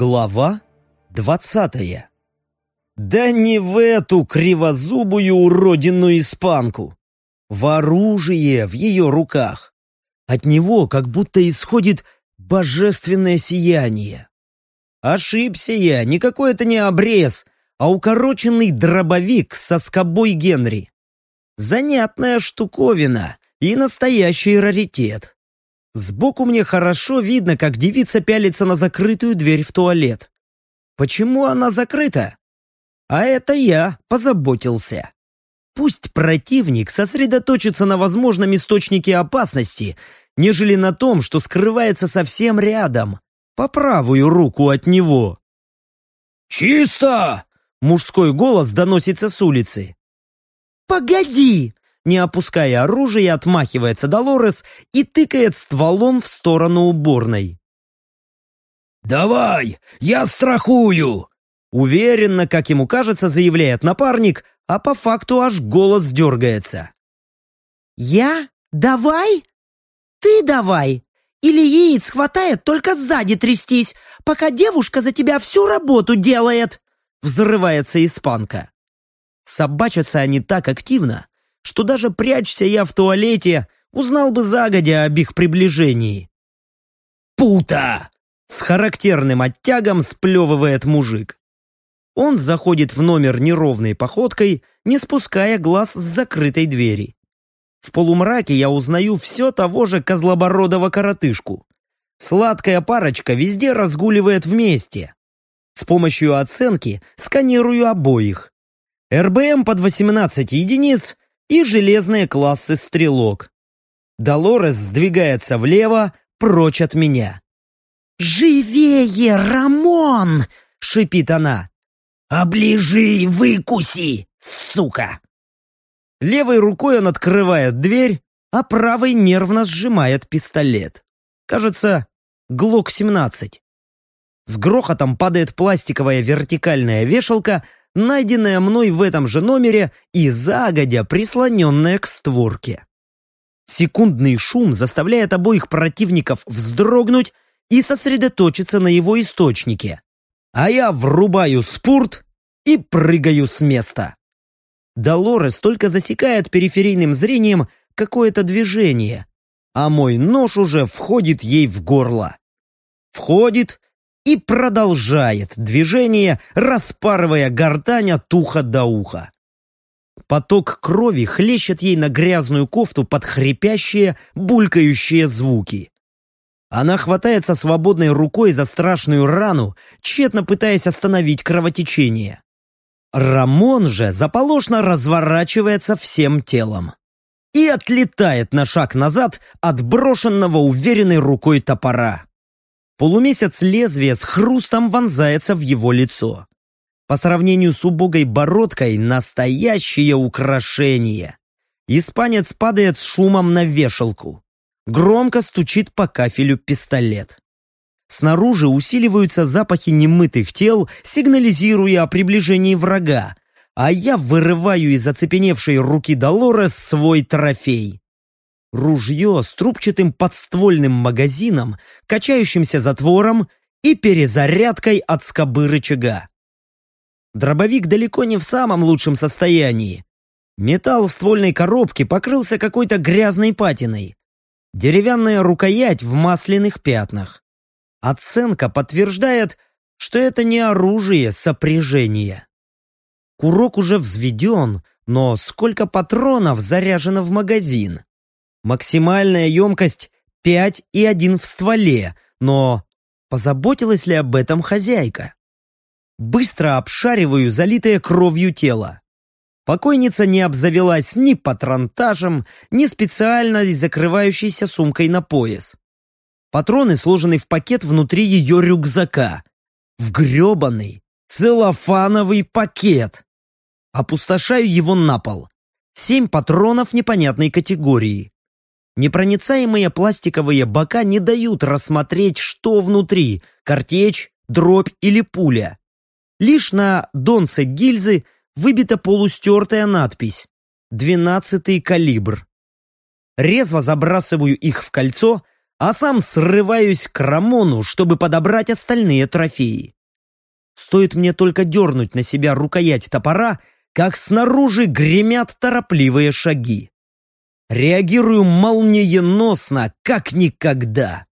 Глава двадцатая Да не в эту кривозубую уродину-испанку! В оружие в ее руках! От него как будто исходит божественное сияние. Ошибся я, никакой это не обрез, а укороченный дробовик со скобой Генри. Занятная штуковина и настоящий раритет. Сбоку мне хорошо видно, как девица пялится на закрытую дверь в туалет. Почему она закрыта? А это я позаботился. Пусть противник сосредоточится на возможном источнике опасности, нежели на том, что скрывается совсем рядом, по правую руку от него. «Чисто!» — мужской голос доносится с улицы. «Погоди!» Не опуская оружие, отмахивается Долорес и тыкает стволом в сторону уборной. «Давай, я страхую!» Уверенно, как ему кажется, заявляет напарник, а по факту аж голос дергается. «Я? Давай? Ты давай! Или яиц хватает только сзади трястись, пока девушка за тебя всю работу делает!» Взрывается испанка. Собачатся они так активно, что даже прячься я в туалете, узнал бы загодя об их приближении. «Пута!» — с характерным оттягом сплевывает мужик. Он заходит в номер неровной походкой, не спуская глаз с закрытой двери. В полумраке я узнаю все того же козлобородого коротышку. Сладкая парочка везде разгуливает вместе. С помощью оценки сканирую обоих. РБМ под 18 единиц и железные классы стрелок. Долорес сдвигается влево, прочь от меня. «Живее, Рамон!» — шипит она. «Оближи и выкуси, сука!» Левой рукой он открывает дверь, а правой нервно сжимает пистолет. Кажется, ГЛОК-17. С грохотом падает пластиковая вертикальная вешалка — найденная мной в этом же номере и загодя прислоненная к створке. Секундный шум заставляет обоих противников вздрогнуть и сосредоточиться на его источнике. А я врубаю спурт и прыгаю с места. Долорес только засекает периферийным зрением какое-то движение, а мой нож уже входит ей в горло. Входит и продолжает движение, распарывая гортань от уха до уха. Поток крови хлещет ей на грязную кофту под хрипящие, булькающие звуки. Она хватается свободной рукой за страшную рану, тщетно пытаясь остановить кровотечение. Рамон же заполошно разворачивается всем телом и отлетает на шаг назад от брошенного уверенной рукой топора. Полумесяц лезвия с хрустом вонзается в его лицо. По сравнению с убогой бородкой, настоящее украшение. Испанец падает с шумом на вешалку. Громко стучит по кафелю пистолет. Снаружи усиливаются запахи немытых тел, сигнализируя о приближении врага, а я вырываю из оцепеневшей руки Долорес свой трофей. Ружье с трубчатым подствольным магазином, качающимся затвором и перезарядкой от скобы рычага. Дробовик далеко не в самом лучшем состоянии. Металл в ствольной коробке покрылся какой-то грязной патиной. Деревянная рукоять в масляных пятнах. Оценка подтверждает, что это не оружие сопряжения. Курок уже взведен, но сколько патронов заряжено в магазин? Максимальная емкость 5,1 в стволе, но позаботилась ли об этом хозяйка? Быстро обшариваю залитое кровью тело. Покойница не обзавелась ни патронтажем, ни специальной закрывающейся сумкой на пояс. Патроны сложены в пакет внутри ее рюкзака. В гребаный целлофановый пакет. Опустошаю его на пол. Семь патронов непонятной категории. Непроницаемые пластиковые бока не дают рассмотреть, что внутри – картечь, дробь или пуля. Лишь на донце гильзы выбита полустертая надпись «12-й калибр». Резво забрасываю их в кольцо, а сам срываюсь к Рамону, чтобы подобрать остальные трофеи. Стоит мне только дернуть на себя рукоять топора, как снаружи гремят торопливые шаги. Реагирую молниеносно, как никогда.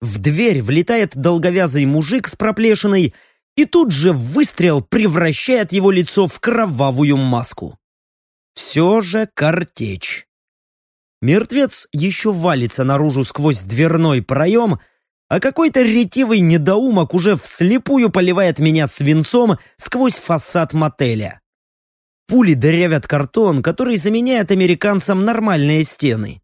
В дверь влетает долговязый мужик с проплешиной, и тут же выстрел превращает его лицо в кровавую маску. Все же картечь. Мертвец еще валится наружу сквозь дверной проем, а какой-то ретивый недоумок уже вслепую поливает меня свинцом сквозь фасад мотеля. Пули дырявят картон, который заменяет американцам нормальные стены.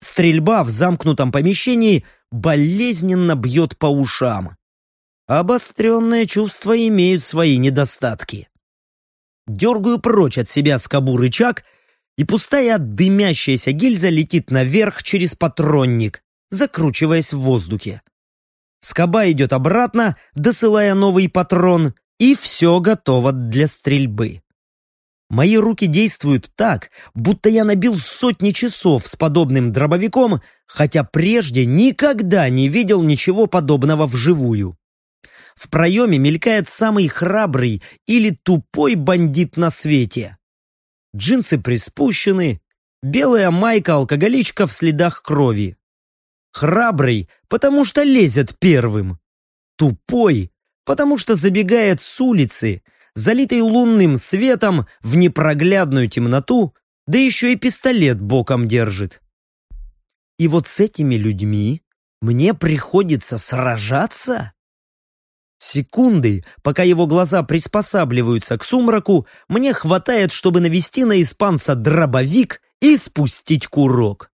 Стрельба в замкнутом помещении болезненно бьет по ушам. Обостренные чувства имеют свои недостатки. Дергаю прочь от себя скобу рычаг и пустая дымящаяся гильза летит наверх через патронник, закручиваясь в воздухе. Скоба идет обратно, досылая новый патрон, и все готово для стрельбы. Мои руки действуют так, будто я набил сотни часов с подобным дробовиком, хотя прежде никогда не видел ничего подобного вживую. В проеме мелькает самый храбрый или тупой бандит на свете джинсы приспущены, белая майка-алкоголичка в следах крови. Храбрый, потому что лезет первым. Тупой, потому что забегает с улицы, залитой лунным светом в непроглядную темноту, да еще и пистолет боком держит. И вот с этими людьми мне приходится сражаться? Секунды, пока его глаза приспосабливаются к сумраку, мне хватает, чтобы навести на испанца дробовик и спустить курок.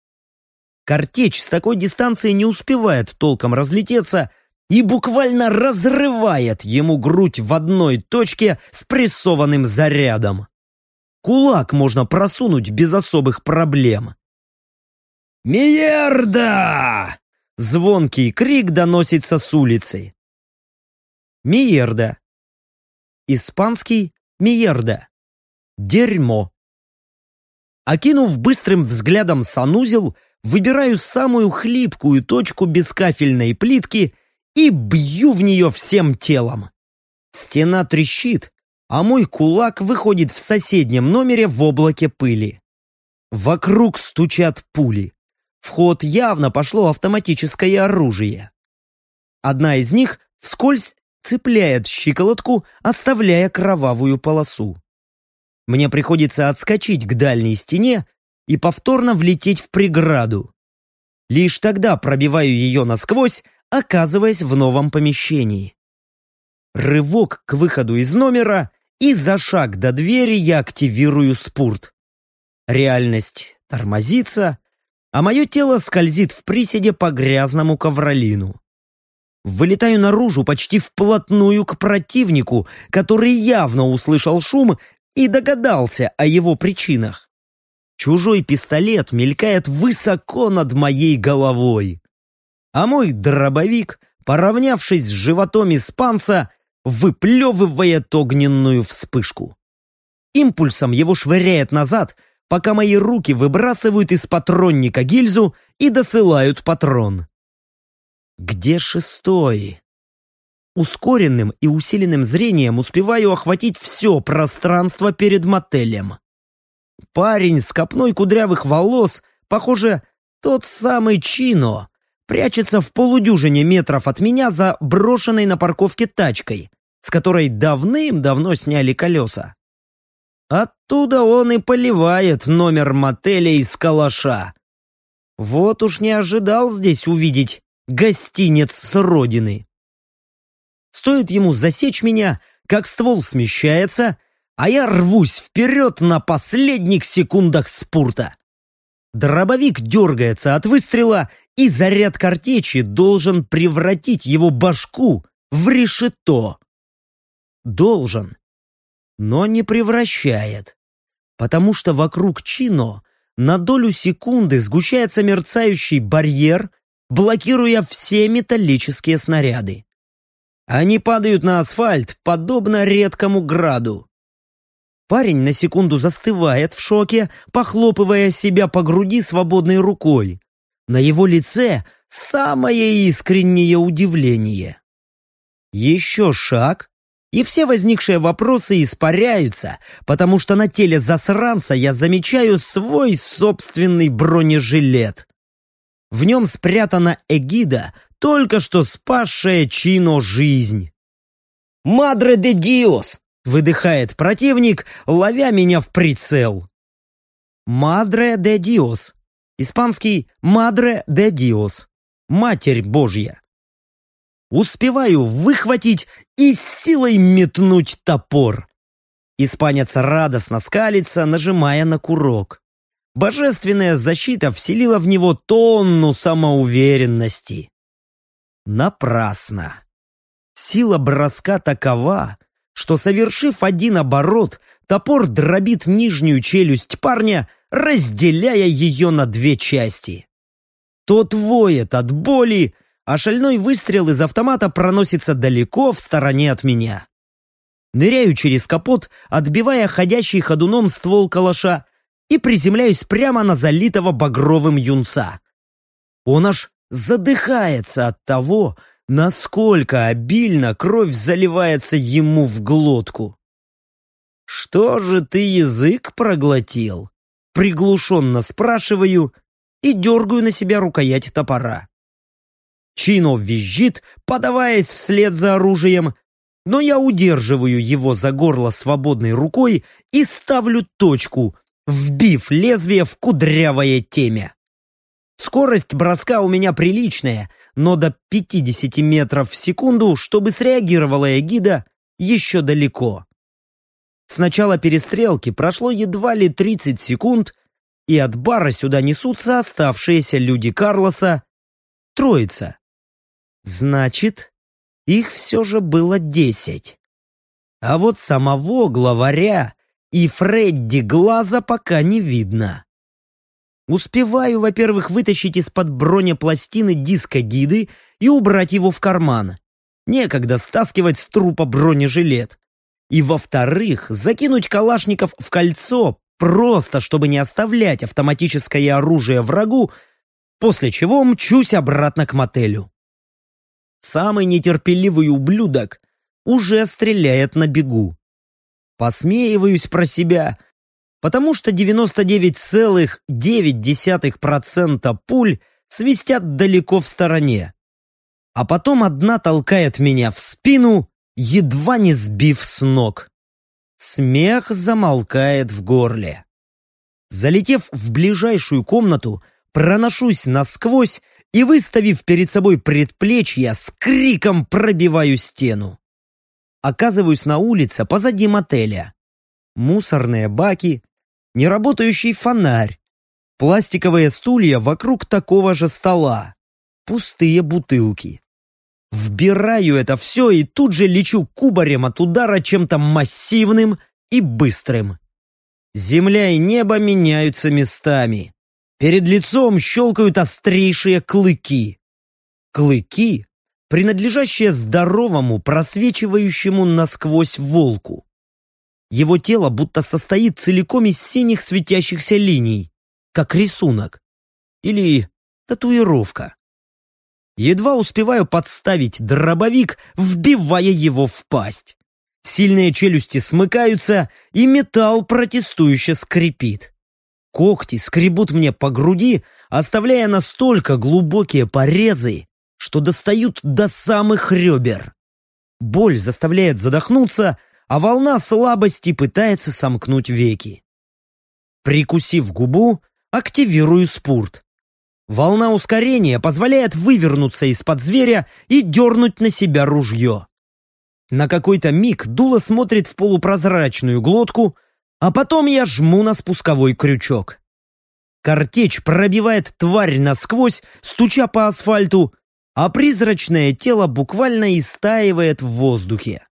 Картечь с такой дистанции не успевает толком разлететься и буквально разрывает ему грудь в одной точке с прессованным зарядом. Кулак можно просунуть без особых проблем. «Миерда!» Звонкий крик доносится с улицы. Миерда. Испанский миерда. Дерьмо. Окинув быстрым взглядом санузел, выбираю самую хлипкую точку бескафельной плитки и бью в нее всем телом. Стена трещит, а мой кулак выходит в соседнем номере в облаке пыли. Вокруг стучат пули. В ход явно пошло автоматическое оружие. Одна из них вскользь цепляет щиколотку, оставляя кровавую полосу. Мне приходится отскочить к дальней стене и повторно влететь в преграду. Лишь тогда пробиваю ее насквозь, оказываясь в новом помещении. Рывок к выходу из номера, и за шаг до двери я активирую спорт. Реальность тормозится, а мое тело скользит в приседе по грязному ковролину. Вылетаю наружу почти вплотную к противнику, который явно услышал шум и догадался о его причинах. Чужой пистолет мелькает высоко над моей головой. А мой дробовик, поравнявшись с животом испанца, выплевывает огненную вспышку. Импульсом его швыряет назад, пока мои руки выбрасывают из патронника гильзу и досылают патрон. Где шестой? Ускоренным и усиленным зрением успеваю охватить все пространство перед мотелем. Парень с копной кудрявых волос, похоже, тот самый Чино, прячется в полудюжине метров от меня за брошенной на парковке тачкой, с которой давным-давно сняли колеса. Оттуда он и поливает номер мотеля из калаша. Вот уж не ожидал здесь увидеть гостинец с родины. Стоит ему засечь меня, как ствол смещается, а я рвусь вперед на последних секундах спурта. Дробовик дергается от выстрела, и заряд картечи должен превратить его башку в решето. Должен, но не превращает, потому что вокруг Чино на долю секунды сгущается мерцающий барьер — блокируя все металлические снаряды. Они падают на асфальт, подобно редкому граду. Парень на секунду застывает в шоке, похлопывая себя по груди свободной рукой. На его лице самое искреннее удивление. Еще шаг, и все возникшие вопросы испаряются, потому что на теле засранца я замечаю свой собственный бронежилет. В нем спрятана эгида, только что спасшая Чино жизнь. «Мадре де Диос!» — выдыхает противник, ловя меня в прицел. «Мадре де Диос». Испанский «Мадре де Диос». Матерь Божья. Успеваю выхватить и силой метнуть топор. Испанец радостно скалится, нажимая на курок. Божественная защита вселила в него тонну самоуверенности. Напрасно. Сила броска такова, что, совершив один оборот, топор дробит нижнюю челюсть парня, разделяя ее на две части. Тот воет от боли, а шальной выстрел из автомата проносится далеко в стороне от меня. Ныряю через капот, отбивая ходящий ходуном ствол калаша, и приземляюсь прямо на залитого багровым юнца. Он аж задыхается от того, насколько обильно кровь заливается ему в глотку. «Что же ты язык проглотил?» Приглушенно спрашиваю и дергаю на себя рукоять топора. Чино визжит, подаваясь вслед за оружием, но я удерживаю его за горло свободной рукой и ставлю точку, вбив лезвие в кудрявое темя. Скорость броска у меня приличная, но до 50 метров в секунду, чтобы среагировала эгида, еще далеко. С начала перестрелки прошло едва ли 30 секунд, и от бара сюда несутся оставшиеся люди Карлоса, троица. Значит, их все же было десять. А вот самого главаря и Фредди Глаза пока не видно. Успеваю, во-первых, вытащить из-под бронепластины диско-гиды и убрать его в карман. Некогда стаскивать с трупа бронежилет. И, во-вторых, закинуть калашников в кольцо, просто чтобы не оставлять автоматическое оружие врагу, после чего мчусь обратно к мотелю. Самый нетерпеливый ублюдок уже стреляет на бегу. Посмеиваюсь про себя, потому что 99,9% пуль свистят далеко в стороне. А потом одна толкает меня в спину, едва не сбив с ног. Смех замолкает в горле. Залетев в ближайшую комнату, проношусь насквозь и, выставив перед собой предплечья, с криком пробиваю стену. Оказываюсь на улице позади мотеля. Мусорные баки, неработающий фонарь, пластиковые стулья вокруг такого же стола, пустые бутылки. Вбираю это все и тут же лечу кубарем от удара чем-то массивным и быстрым. Земля и небо меняются местами. Перед лицом щелкают острейшие клыки. Клыки, принадлежащие здоровому, просвечивающему насквозь волку. Его тело будто состоит целиком из синих светящихся линий, как рисунок. Или татуировка. Едва успеваю подставить дробовик, вбивая его в пасть. Сильные челюсти смыкаются, и металл протестующе скрипит. Когти скребут мне по груди, оставляя настолько глубокие порезы, что достают до самых ребер. Боль заставляет задохнуться, а волна слабости пытается сомкнуть веки. Прикусив губу, активирую спурт. Волна ускорения позволяет вывернуться из-под зверя и дернуть на себя ружье. На какой-то миг дуло смотрит в полупрозрачную глотку, а потом я жму на спусковой крючок. Картечь пробивает тварь насквозь, стуча по асфальту, а призрачное тело буквально истаивает в воздухе.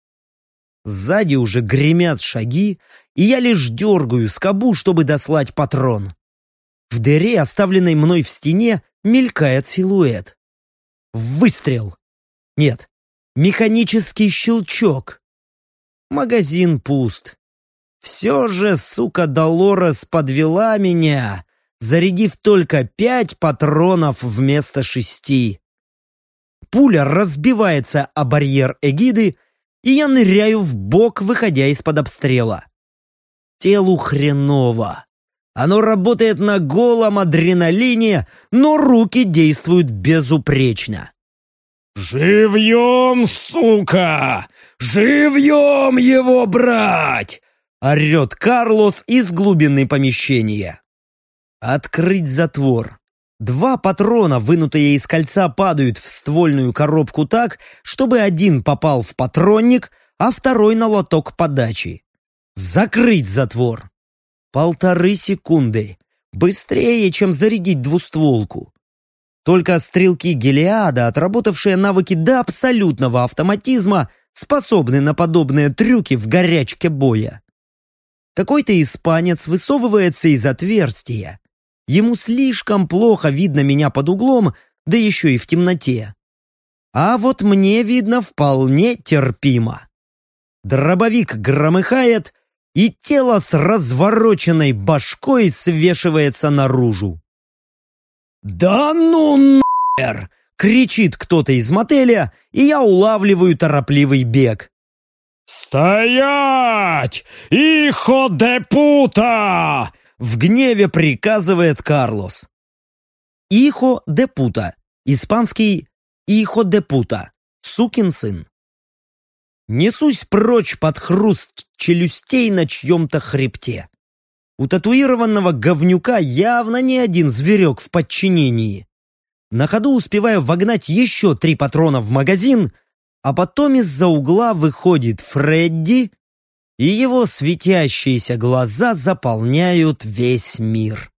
Сзади уже гремят шаги, и я лишь дергаю скобу, чтобы дослать патрон. В дыре, оставленной мной в стене, мелькает силуэт. Выстрел. Нет, механический щелчок. Магазин пуст. Все же, сука, Долорес подвела меня, зарядив только пять патронов вместо шести. Пуля разбивается о барьер эгиды, и я ныряю в бок, выходя из-под обстрела. Телу хреново. Оно работает на голом адреналине, но руки действуют безупречно. «Живьем, сука! Живьем его брать!» орет Карлос из глубины помещения. Открыть затвор. Два патрона, вынутые из кольца, падают в ствольную коробку так, чтобы один попал в патронник, а второй на лоток подачи. Закрыть затвор. Полторы секунды. Быстрее, чем зарядить двустволку. Только стрелки Гелиада, отработавшие навыки до абсолютного автоматизма, способны на подобные трюки в горячке боя. Какой-то испанец высовывается из отверстия. Ему слишком плохо видно меня под углом, да еще и в темноте. А вот мне видно вполне терпимо. Дробовик громыхает, и тело с развороченной башкой свешивается наружу. «Да ну нахер!» — кричит кто-то из мотеля, и я улавливаю торопливый бег. «Стоять! Ихо де пута!» — в гневе приказывает Карлос. «Ихо де пута» — испанский «Ихо де пута» — сукин сын. Несусь прочь под хруст челюстей на чьем-то хребте. У татуированного говнюка явно не один зверек в подчинении. На ходу успеваю вогнать еще три патрона в магазин, а потом из-за угла выходит Фредди, и его светящиеся глаза заполняют весь мир.